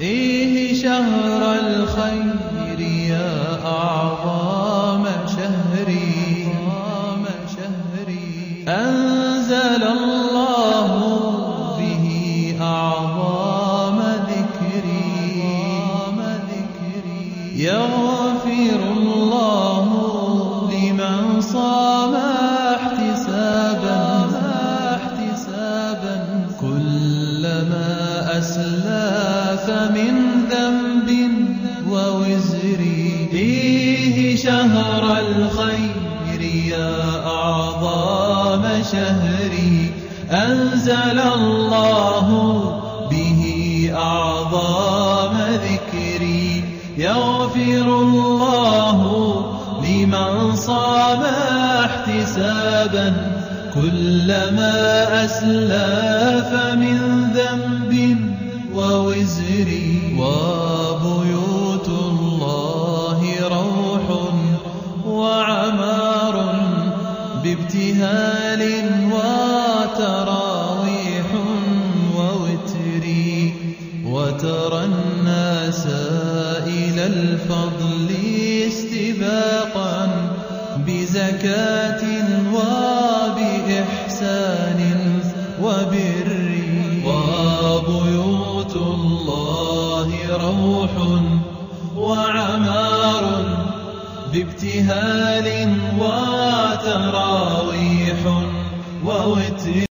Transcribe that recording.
إيه شهر الخير يا أعظم شهري. أنزل الله به أعظم ذكري. يغفر الله لمن صام احتسابا. كلما أسلف من ذنب ووزري فيه شهر الخير يا أعظم شهري. أنزل الله به أعظم ذكري. يغفر الله لمن صام احتسابا. كلما أسلف من ذنب بابتهال وتراويح ووتري وترى الناس إلى الفضل استباقا بزكاة وبإحسان وبر. وبيوت الله روح بابتهال وتراويح ووتر